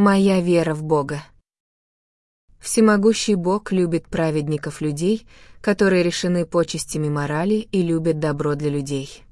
Моя вера в Бога. Всемогущий Бог любит праведников людей, которые решены почестями морали и любят добро для людей.